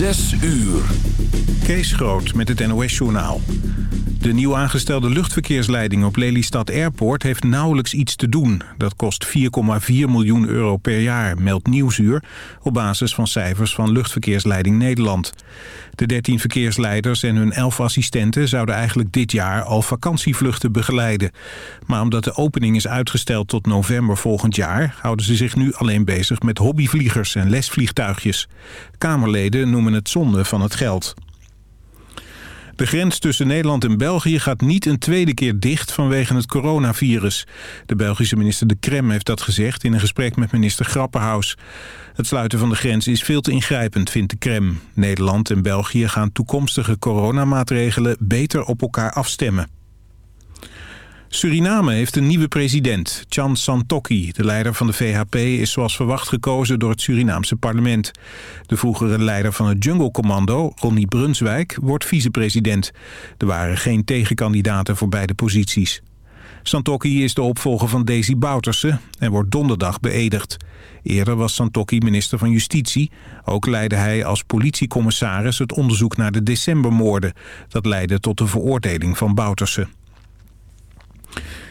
Zes uur. Kees Groot met het NOS-journaal. De nieuw aangestelde luchtverkeersleiding op Lelystad Airport heeft nauwelijks iets te doen. Dat kost 4,4 miljoen euro per jaar, meldt Nieuwsuur... op basis van cijfers van Luchtverkeersleiding Nederland. De 13 verkeersleiders en hun 11 assistenten zouden eigenlijk dit jaar al vakantievluchten begeleiden. Maar omdat de opening is uitgesteld tot november volgend jaar... houden ze zich nu alleen bezig met hobbyvliegers en lesvliegtuigjes. Kamerleden noemen het zonde van het geld. De grens tussen Nederland en België gaat niet een tweede keer dicht vanwege het coronavirus. De Belgische minister De Krem heeft dat gezegd in een gesprek met minister Grapperhaus. Het sluiten van de grens is veel te ingrijpend, vindt De Krem. Nederland en België gaan toekomstige coronamaatregelen beter op elkaar afstemmen. Suriname heeft een nieuwe president, Chan Santokki. De leider van de VHP is zoals verwacht gekozen door het Surinaamse parlement. De vroegere leider van het Jungle Commando, Ronnie Brunswijk, wordt vicepresident. Er waren geen tegenkandidaten voor beide posities. Santokki is de opvolger van Daisy Bouterse en wordt donderdag beëdigd. Eerder was Santokki minister van Justitie. Ook leidde hij als politiecommissaris het onderzoek naar de decembermoorden. Dat leidde tot de veroordeling van Bouterse.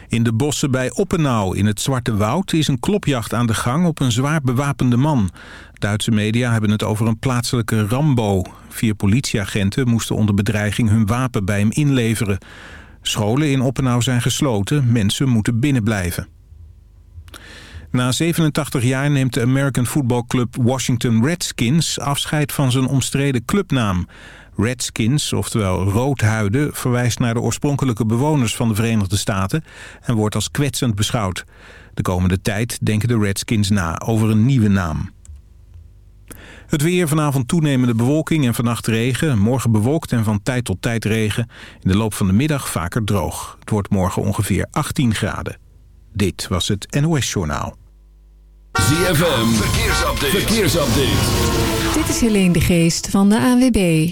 In de bossen bij Oppenau in het Zwarte Woud is een klopjacht aan de gang op een zwaar bewapende man. Duitse media hebben het over een plaatselijke Rambo. Vier politieagenten moesten onder bedreiging hun wapen bij hem inleveren. Scholen in Oppenau zijn gesloten, mensen moeten binnenblijven. Na 87 jaar neemt de American Football Club Washington Redskins afscheid van zijn omstreden clubnaam. Redskins, oftewel roodhuiden, verwijst naar de oorspronkelijke bewoners van de Verenigde Staten en wordt als kwetsend beschouwd. De komende tijd denken de Redskins na over een nieuwe naam. Het weer, vanavond toenemende bewolking en vannacht regen. Morgen bewolkt en van tijd tot tijd regen. In de loop van de middag vaker droog. Het wordt morgen ongeveer 18 graden. Dit was het NOS Journaal. ZFM, verkeersupdate. verkeersupdate. Dit is Helene de Geest van de ANWB.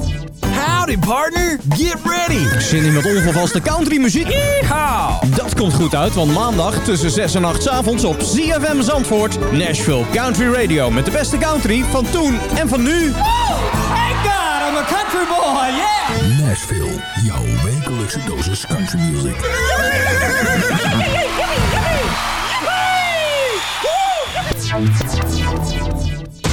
Howdy partner, get ready! Zin in met ongevaste country muziek? Yeehaw! Dat komt goed uit, want maandag tussen 6 en 8 's avonds op ZFM Zandvoort... Nashville Country Radio met de beste country van toen en van nu. Thank God, I'm a country boy, yeah! Nashville, jouw wekelijkse dosis country music.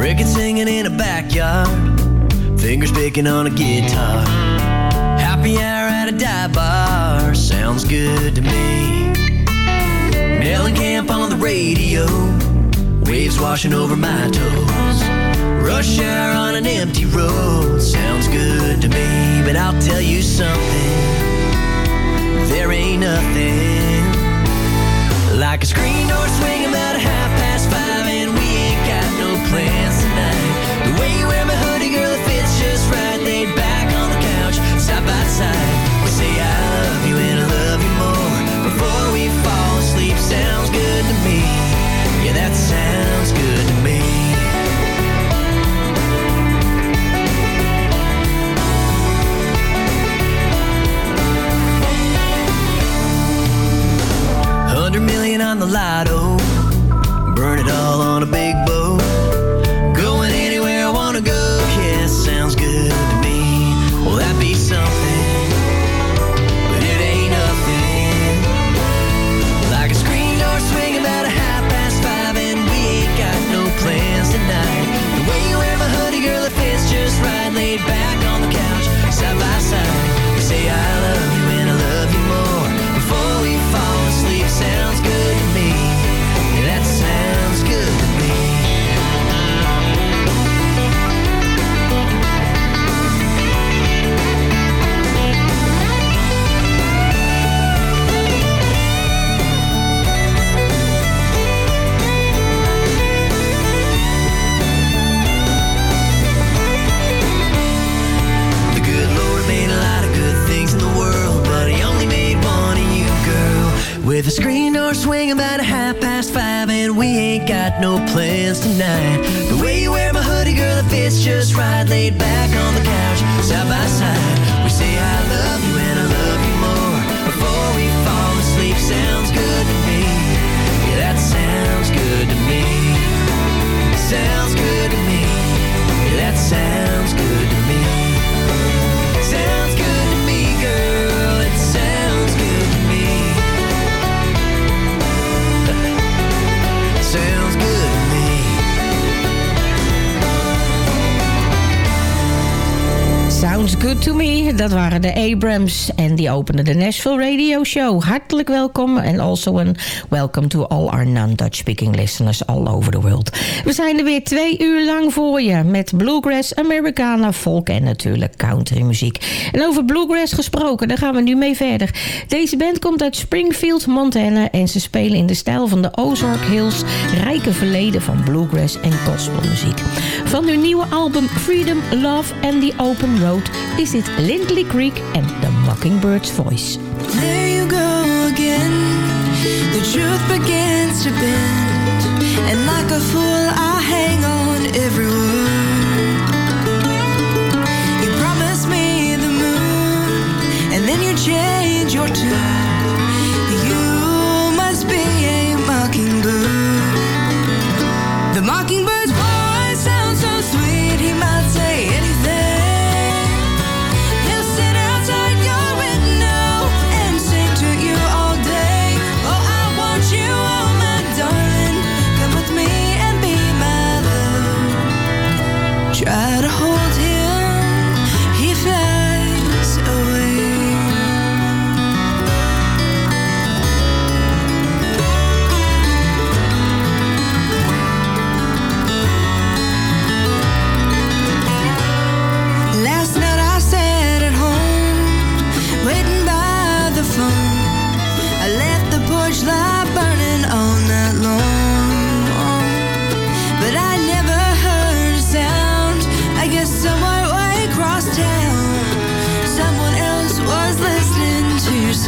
Cricket singing in a backyard, fingers picking on a guitar. Happy hour at a dive bar, sounds good to me. Mellencamp on the radio, waves washing over my toes. Rush hour on an empty road, sounds good to me. But I'll tell you something, there ain't nothing like a screen door swing about a half We say I love you and I love you more. Before we fall asleep, sounds good to me. Yeah, that sounds good to me. Hundred million on the lotto. Burn it all on a big boat Dat waren de Abrams openden de Nashville Radio Show. Hartelijk welkom en also een welcome to all our non-Dutch speaking listeners all over the world. We zijn er weer twee uur lang voor je met bluegrass, Americana, folk en natuurlijk country muziek. En over bluegrass gesproken, daar gaan we nu mee verder. Deze band komt uit Springfield, Montana en ze spelen in de stijl van de Ozark Hills rijke verleden van bluegrass en gospelmuziek. Van hun nieuwe album Freedom, Love and the Open Road is dit Lindley Creek en The Mockingbird's Voice. There you go again. The truth begins to bend. And like a fool, I hang on every word. You promised me the moon, and then you change your tune. You must be a mockingbird. The mockingbird's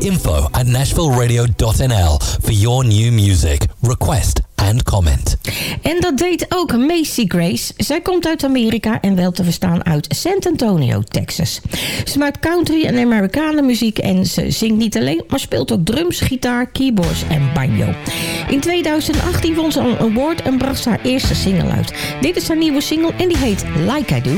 info at nashvilleradio.nl for your new music, request and comment. En dat deed ook Macy Grace. Zij komt uit Amerika en wel te verstaan uit San Antonio, Texas. Ze maakt country en Amerikanen muziek en ze zingt niet alleen, maar speelt ook drums, gitaar, keyboards en banjo. In 2018 won ze een award en bracht haar eerste single uit. Dit is haar nieuwe single en die heet Like I Do.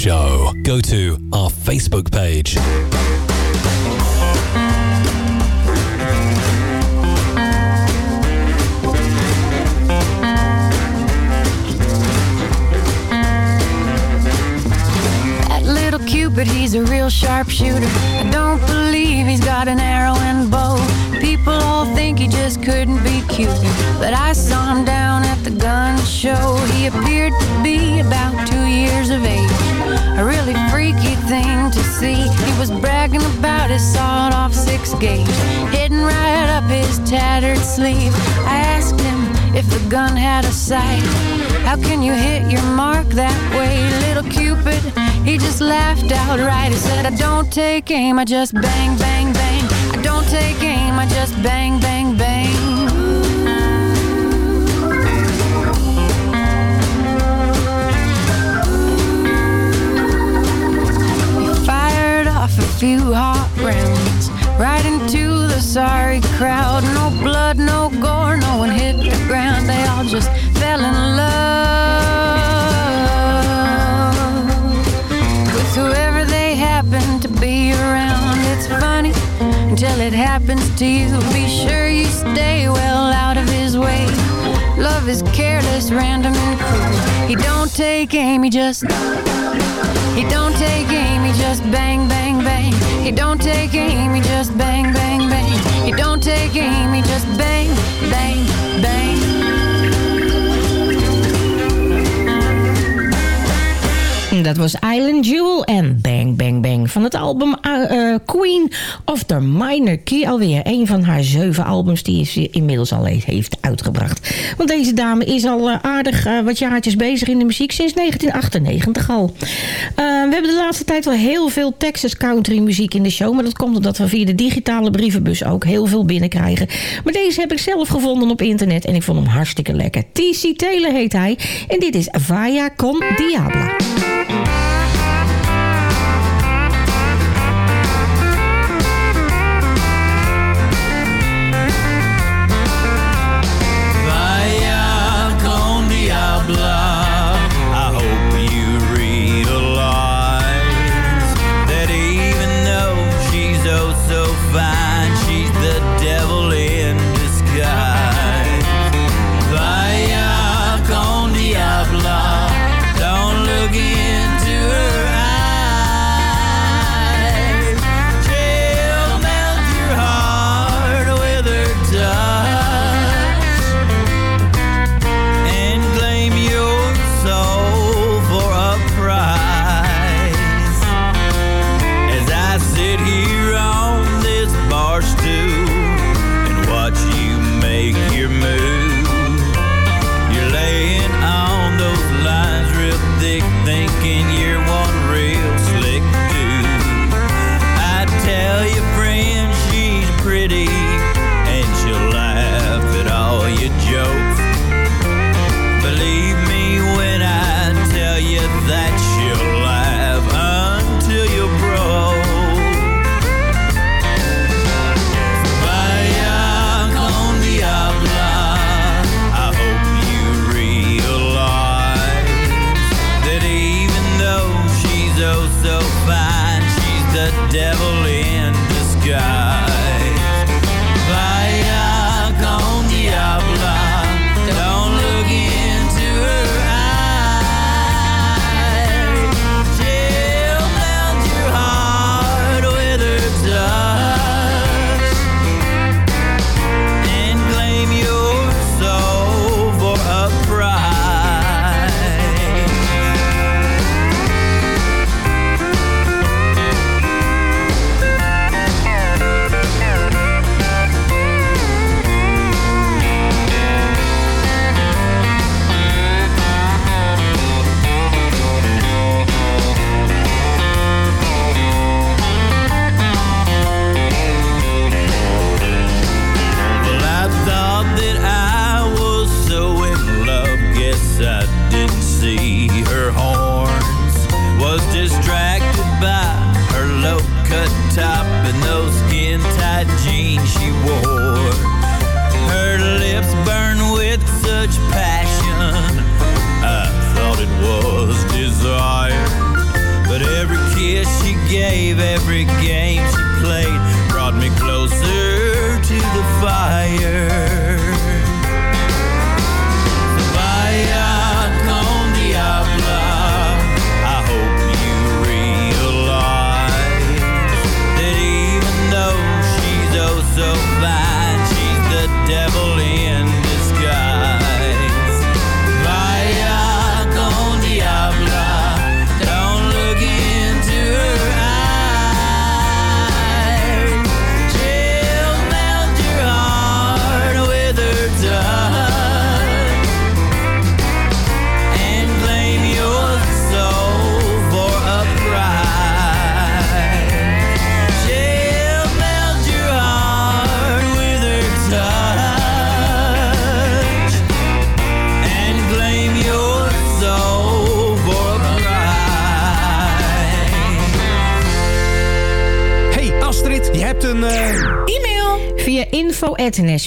Show. Go to our Facebook page. That little Cupid, he's a real sharpshooter. Sleeve. I asked him if the gun had a sight. How can you hit your mark that way, little Cupid? He just laughed outright. He said, I don't take aim, I just bang, bang, bang. I don't take aim, I just bang, bang, bang. Off a few hot rounds right into the sorry crowd. No blood, just fell in love with whoever they happened to be around. It's funny until it happens to you. Be sure you stay well out of his way. Love is careless, random, and cruel. He don't take aim, he just. He don't take aim, he just bang, bang, bang. He don't take aim, he just bang, bang, bang. He don't take aim, he just bang, bang, bang. Dat was Island Jewel en Bang Bang Bang van het album uh, Queen of the Minor Key. Alweer een van haar zeven albums die ze inmiddels al heeft uitgebracht. Want deze dame is al uh, aardig wat jaartjes bezig in de muziek sinds 1998 al. we hebben de laatste tijd wel heel veel Texas country muziek in de show. Maar dat komt omdat we via de digitale brievenbus ook heel veel binnenkrijgen. Maar deze heb ik zelf gevonden op internet en ik vond hem hartstikke lekker. T.C. Taylor heet hij en dit is Vaya con Diabla. Vaya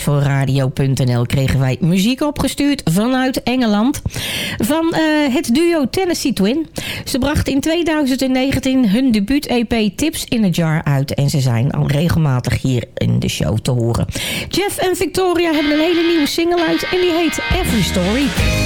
info.nashvilleradio.nl kregen wij muziek opgestuurd vanuit Engeland. Van eh, het duo Tennessee Twin. Ze brachten in 2019 hun debuut-EP Tips in a Jar uit. En ze zijn al regelmatig hier in de show te horen. Jeff en Victoria hebben een hele nieuwe single uit. En die heet Every Story.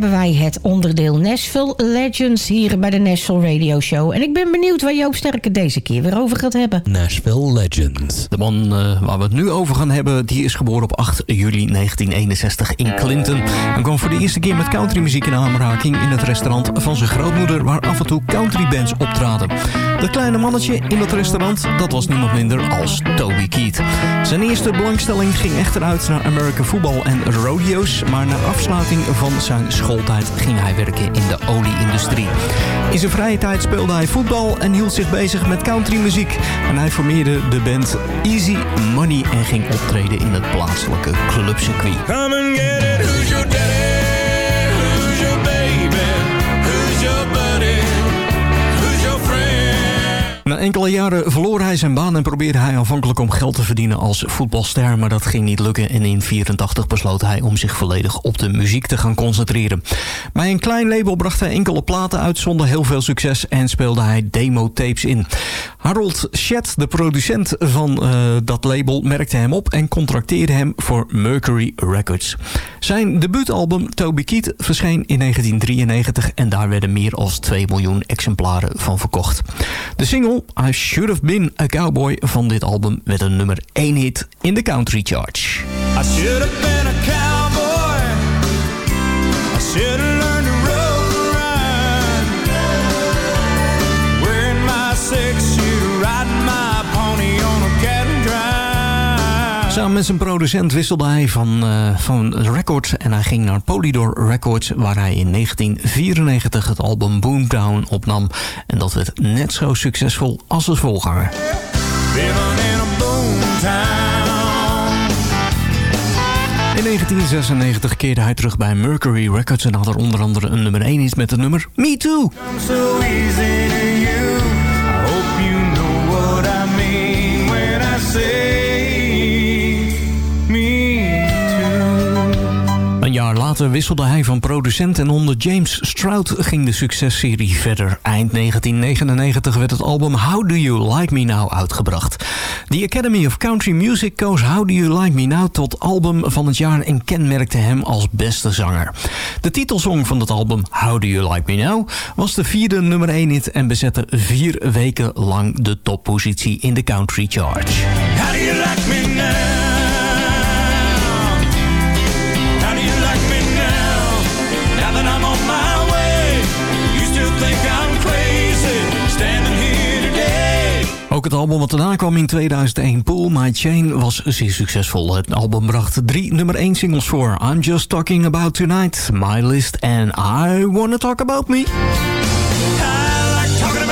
Hebben wij het onderdeel Nashville Legends hier bij de Nashville Radio Show. En ik ben benieuwd waar Joop Sterke deze keer weer over gaat hebben. Nashville Legends. De man eh, waar we het nu over gaan hebben, die is geboren op 8 juli 1961 in Clinton. En kwam voor de eerste keer met countrymuziek in aanraking in het restaurant van zijn grootmoeder, waar af en toe countrybands optraden. Dat kleine mannetje in dat restaurant, dat was niemand minder als Toby Keith. Zijn eerste belangstelling ging echter uit naar American football en rodeo's, maar na afsluiting van zijn schooltijd ging hij werken in de olieindustrie. In zijn vrije tijd speelde hij voetbal en hield zich bezig met countrymuziek. En hij formeerde de band Easy Money en ging optreden in het plaatselijke clubcircuit. Enkele jaren verloor hij zijn baan en probeerde hij aanvankelijk om geld te verdienen als voetbalster, maar dat ging niet lukken en in 84 besloot hij om zich volledig op de muziek te gaan concentreren. Bij een klein label bracht hij enkele platen uit zonder heel veel succes en speelde hij demo-tapes in. Harold Shedd, de producent van eh, dat label, merkte hem op en contracteerde hem voor Mercury Records. Zijn debuutalbum Toby Keith verscheen in 1993 en daar werden meer dan 2 miljoen exemplaren van verkocht. De single I Should Have Been a Cowboy van dit album werd een nummer 1 hit in de country charge. I should have been a cowboy. I should Samen met zijn producent wisselde hij van, eh van record en hij ging naar Polydor Records... waar hij in 1994 het album Boomtown opnam. En dat werd net zo succesvol als voorganger. Living in a boomtown. In 1996 keerde hij terug bij Mercury Records... en had er onder andere een nummer 1 is met het nummer Me Too. Later wisselde hij van producent en onder James Stroud ging de successerie verder. Eind 1999 werd het album How Do You Like Me Now uitgebracht. The Academy of Country Music koos How Do You Like Me Now tot album van het jaar en kenmerkte hem als beste zanger. De titelsong van het album How Do You Like Me Now was de vierde nummer 1 hit en bezette vier weken lang de toppositie in de country charge. Het album wat daarna kwam in 2001, Pull My Chain, was zeer succesvol. Het album bracht drie nummer 1 singles voor. I'm Just Talking About Tonight, My List en I Wanna Talk About Me. I like talking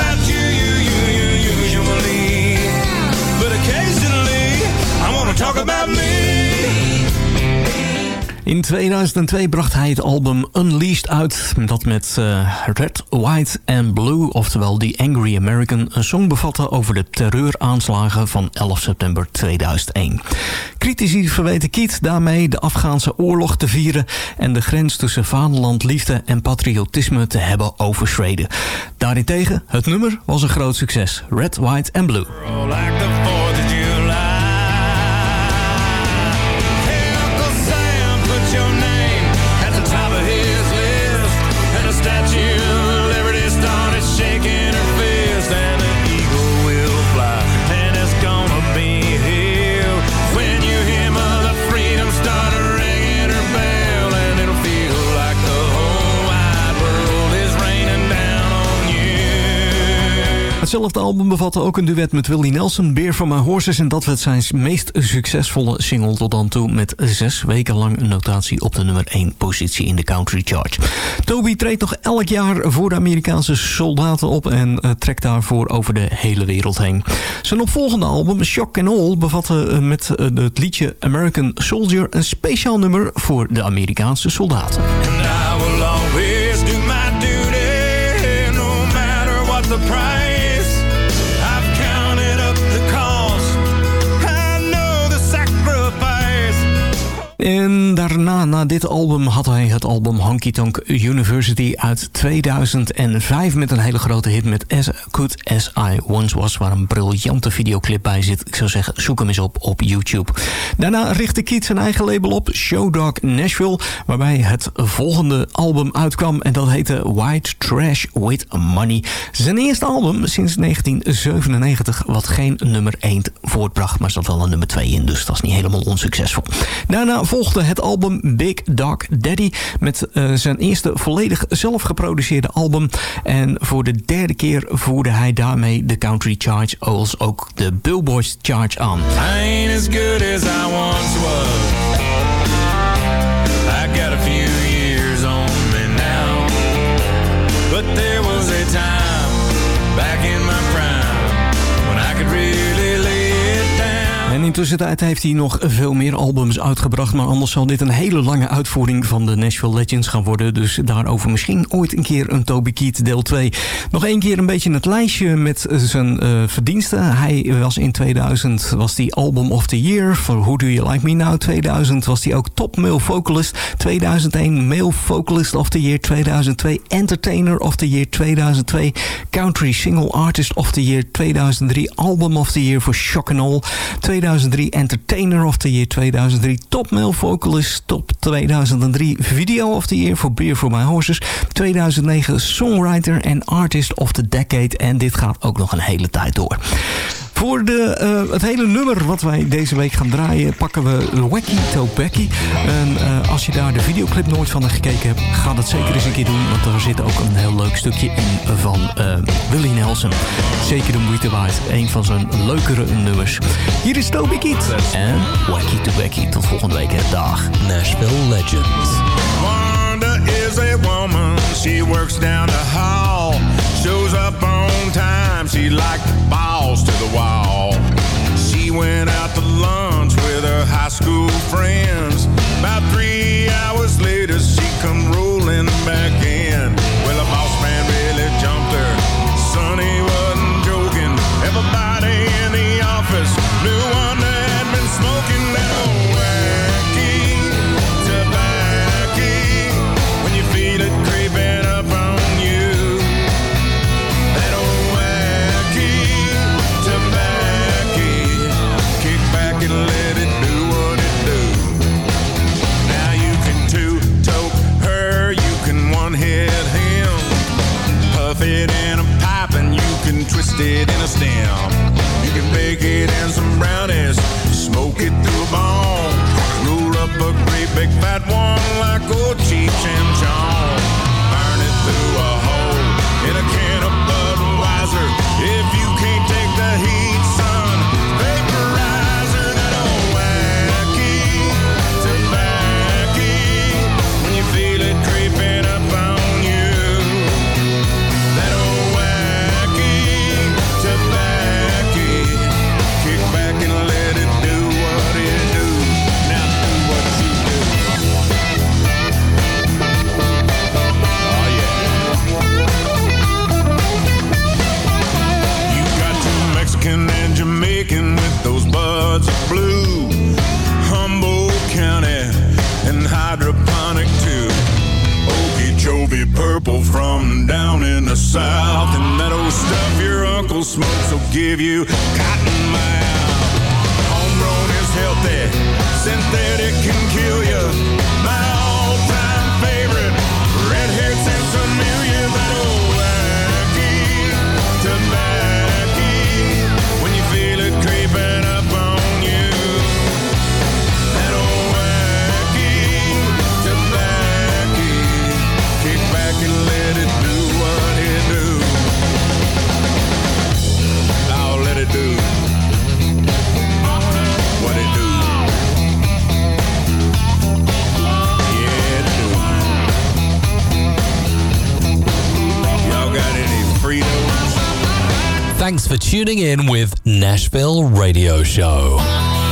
In 2002 bracht hij het album Unleashed uit. Dat met eh, Red, White and Blue, oftewel The Angry American... een song bevatte over de terreuraanslagen van 11 september 2001. Critici verweten Keith daarmee de Afghaanse oorlog te vieren... en de grens tussen vaderlandliefde en patriotisme te hebben overschreden. Daarentegen, het nummer was een groot succes. Red, White and Blue. Hetzelfde album bevatte ook een duet met Willie Nelson, Beer from My Horses... en dat werd zijn meest succesvolle single tot dan toe... met zes weken lang een notatie op de nummer 1 positie in de country charge. Toby treedt nog elk jaar voor de Amerikaanse soldaten op... en eh, trekt daarvoor over de hele wereld heen. Zijn opvolgende album, Shock and All... bevatte eh, met eh, het liedje American Soldier... een speciaal nummer voor de Amerikaanse soldaten. And I will always do my duty, no matter what the price. Dit album, had hij het album Honky Tonk University uit 2005... met een hele grote hit met As Good As I Once Was... waar een briljante videoclip bij zit. Ik zou zeggen, zoek hem eens op op YouTube. Daarna richtte Keith zijn eigen label op, Showdog Nashville... waarbij het volgende album uitkwam en dat heette White Trash With Money. Zijn eerste album sinds 1997, wat geen nummer 1 voortbracht... maar zat wel een nummer 2 in, dus dat is niet helemaal onsuccesvol. Daarna volgde het album Big Dog Daddy... met eh, zijn eerste volledig zelf geproduceerde album. En voor de derde keer voerde hij daarmee de country charge... als ook de Billboard charge aan. Ain't as good as I there was a time En intussen tijd heeft hij nog veel meer albums uitgebracht... maar anders zal dit een hele lange uitvoering van de Nashville Legends gaan worden. Dus daarover misschien ooit een keer een Toby Keith deel 2. Nog één keer een beetje het lijstje met zijn eh, verdiensten. Hij was in 2000 was die Album of the Year voor Who Do You Like Me Now. 2000 was hij ook Top Male Vocalist. 2001 Male Vocalist of the Year. 2002 Entertainer of the Year. 2002 Country Single Artist of the Year. 2003 Album of the Year voor Shock and All. 2004 2003 Entertainer of the Year 2003 Top Male Vocalist Top 2003 Video of the Year voor Beer for My Horses 2009 Songwriter en Artist of the Decade en dit gaat ook nog een hele tijd door. Voor eh, het hele nummer wat wij deze week gaan draaien... pakken we Wacky to Becky. En eh, als je daar de videoclip nooit van gekeken hebt... ga dat zeker eens een keer doen. Want er zit ook een heel leuk stukje in van uh, Willie Nelson. Zeker de moeite waard. Een van zijn leukere nummers. Hier is Toby Keat. En Wacky Becky. Tot volgende week. Dag. Nashville Legends. Is a woman, she works down the hall. Shows up on time, she like balls to the wall. She went out to lunch with her high school friends. About three hours later, she come rolling back in. Well, the boss man really jumped her. Sonny can twist it in a stem. You can bake it in some brownies, smoke it through a bone. Give you cotton mouth. Homegrown is healthy, synthetic for tuning in with Nashville Radio Show.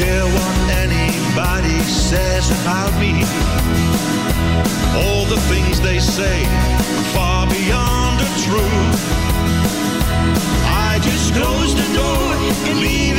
Care what anybody says about me. All the things they say are far beyond the truth. I just close the door and leave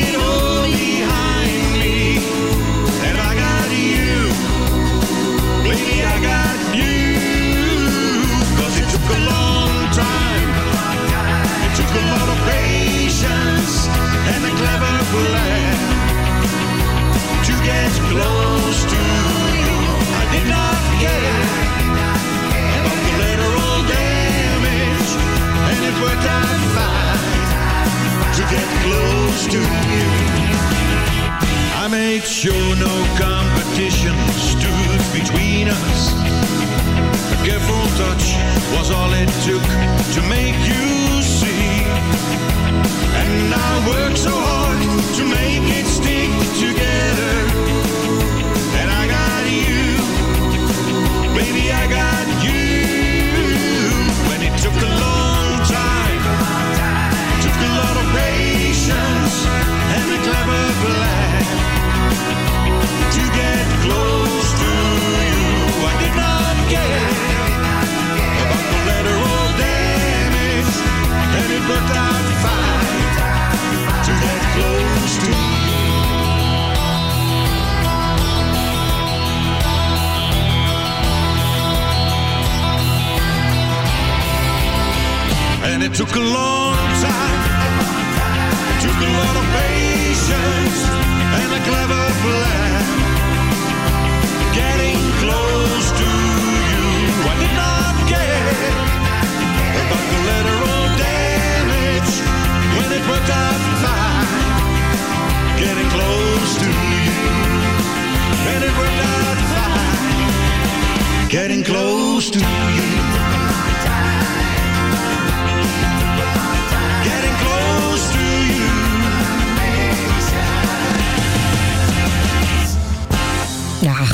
to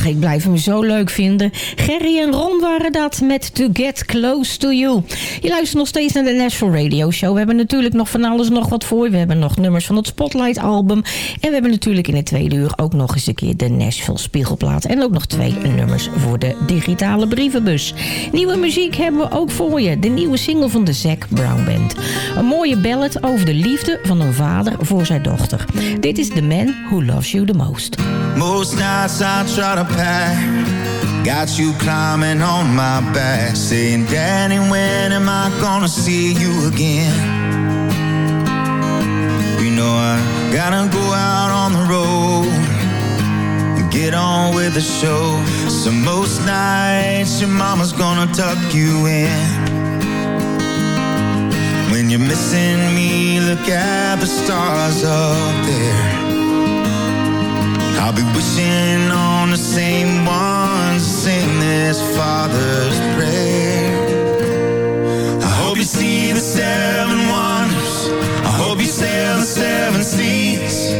ik blijf hem zo leuk vinden. Gerry en Ron waren dat met To Get Close to You. Je luistert nog steeds naar de Nashville Radio Show. We hebben natuurlijk nog van alles nog wat voor. We hebben nog nummers van het Spotlight album. En we hebben natuurlijk in het tweede uur ook nog eens een keer de Nashville Spiegelplaat. En ook nog twee nummers voor de digitale brievenbus. Nieuwe muziek hebben we ook voor je. De nieuwe single van de Zac Brown Band. Een mooie ballad over de liefde van een vader voor zijn dochter. Dit is The Man Who Loves You The Most. Most nights I pack. Got you climbing on my back. Saying, Daddy, when am I gonna see you again? You know I gotta go out on the road. and Get on with the show. So most nights your mama's gonna tuck you in. When you're missing me, look at the stars up there. I'll be wishing on the same ones to sing this Father's prayer. I hope you see the seven wonders. I hope you sail the seven seas.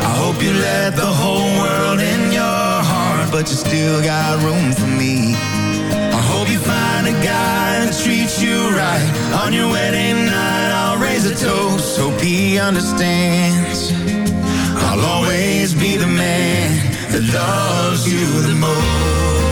I hope you let the whole world in your heart, but you still got room for me. I hope you find a guy that treats you right. On your wedding night, I'll raise a toast. Hope he understands. I'll always be the man that loves you the most.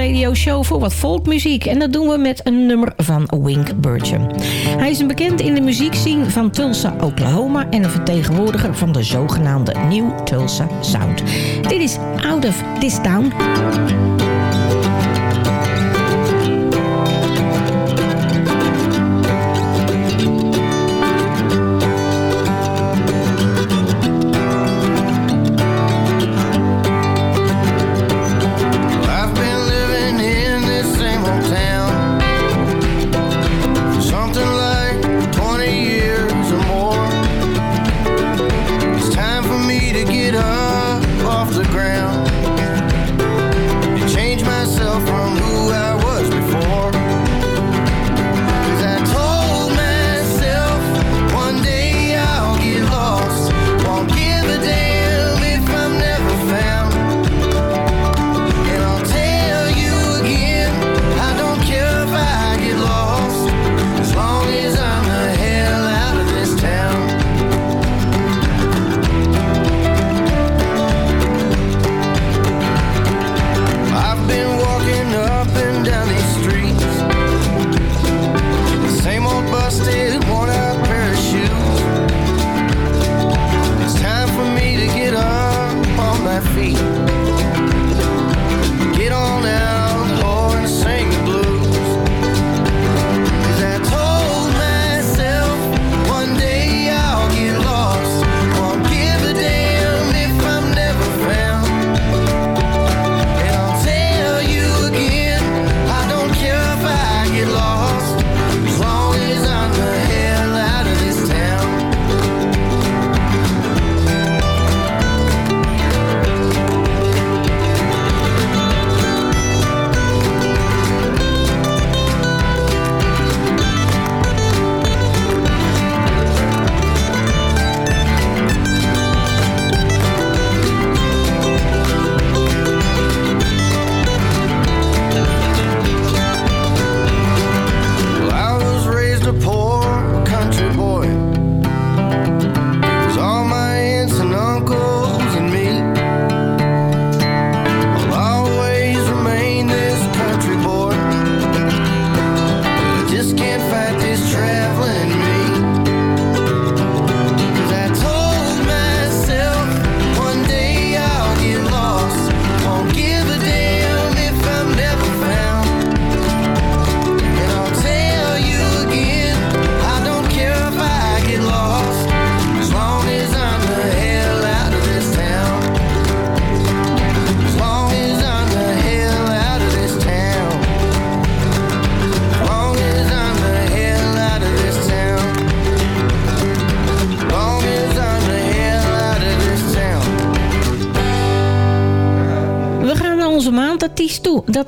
Radio Show voor wat folkmuziek. En dat doen we met een nummer van Wink Burcham. Hij is een bekend in de muziekscene van Tulsa, Oklahoma... en een vertegenwoordiger van de zogenaamde New Tulsa Sound. Dit is Out of This Town.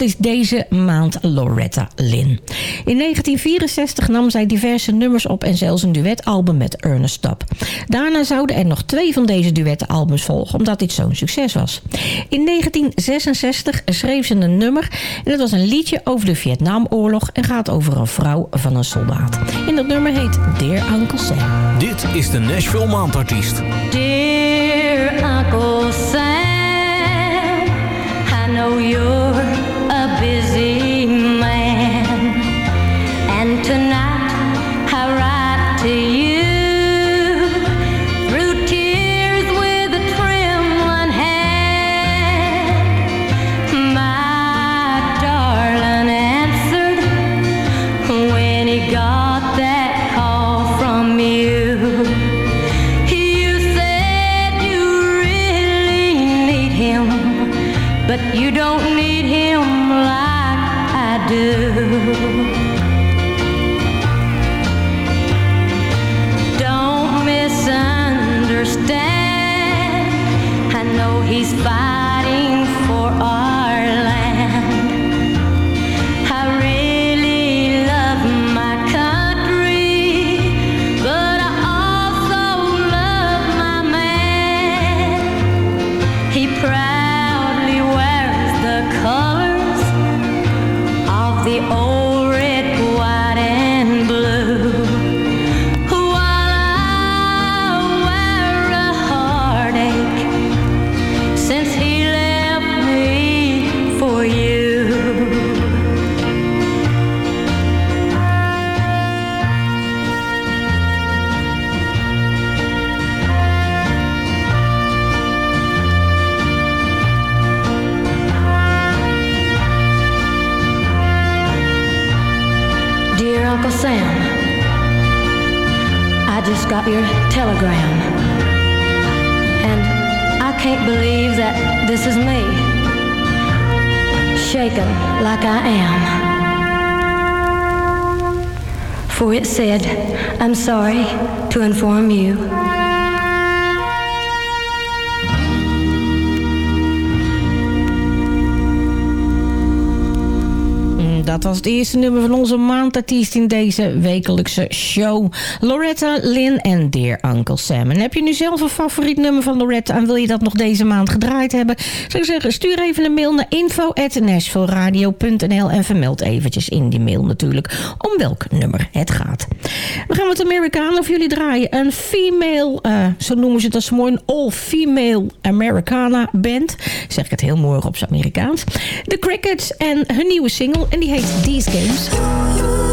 Is deze maand Loretta Lynn. In 1964 nam zij diverse nummers op en zelfs een duetalbum met Ernest Tubb. Daarna zouden er nog twee van deze duettenalbums volgen, omdat dit zo'n succes was. In 1966 schreef ze een nummer en dat was een liedje over de Vietnamoorlog en gaat over een vrouw van een soldaat. En dat nummer heet Dear Uncle Sam. Dit is de Nashville Maandartiest. Dear Uncle Sam, I know you're a Sam, I just got your telegram. And I can't believe that this is me, shaken like I am. For it said, I'm sorry to inform you. Dat was het eerste nummer van onze maandartiest in deze wekelijkse show. Loretta Lynn en Dear Uncle Sam. En heb je nu zelf een favoriet nummer van Loretta... en wil je dat nog deze maand gedraaid hebben? Zou ik zeggen, stuur even een mail naar info.nashvilleradio.nl... en vermeld eventjes in die mail natuurlijk om welk nummer het gaat. We gaan met Amerikanen voor jullie draaien. Een female, eh, zo noemen ze het als mooi... een all-female Americana band. Zeg ik het heel mooi op zijn Amerikaans. The Crickets en hun nieuwe single... en die heet These Games.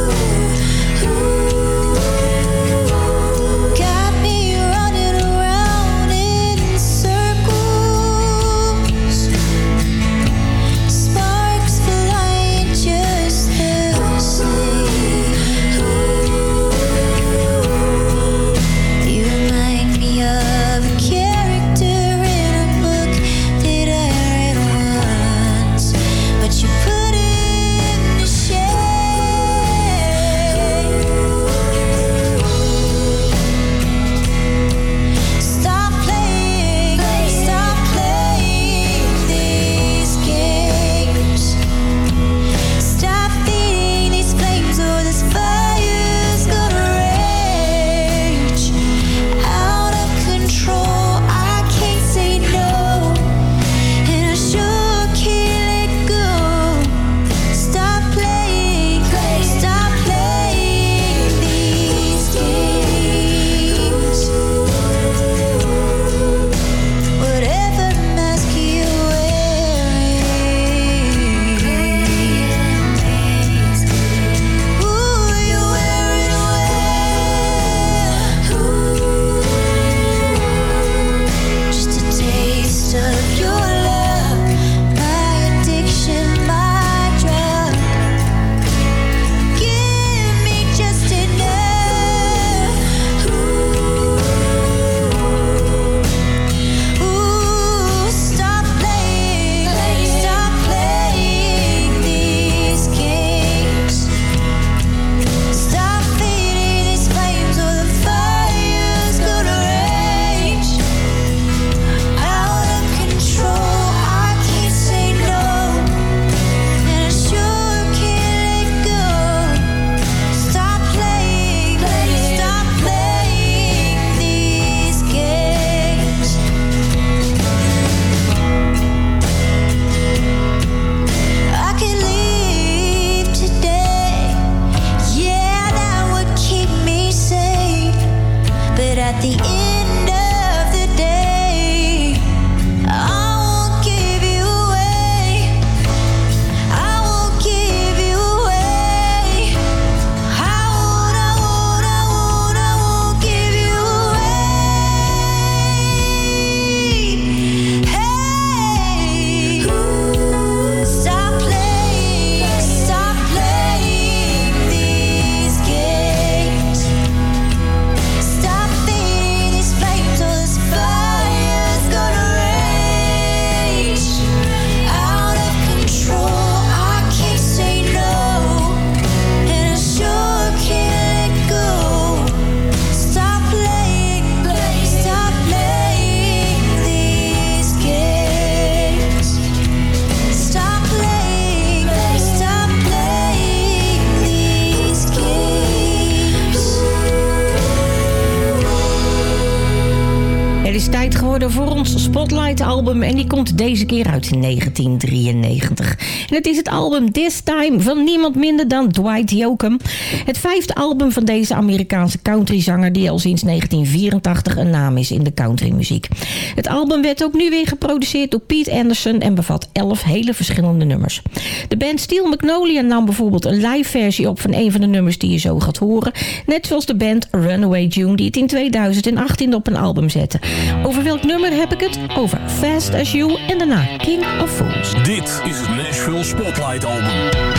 die komt deze keer uit 1993. Het is het album This Time van niemand minder dan Dwight Yoakam. Het vijfde album van deze Amerikaanse countryzanger die al sinds 1984 een naam is in de countrymuziek. Het album werd ook nu weer geproduceerd door Pete Anderson en bevat elf hele verschillende nummers. De band Steel Magnolia nam bijvoorbeeld een live versie op van een van de nummers die je zo gaat horen. Net zoals de band Runaway June die het in 2018 op een album zette. Over welk nummer heb ik het? Over Fast As You en daarna King of Fools. Dit is Nashville Spotlight Album.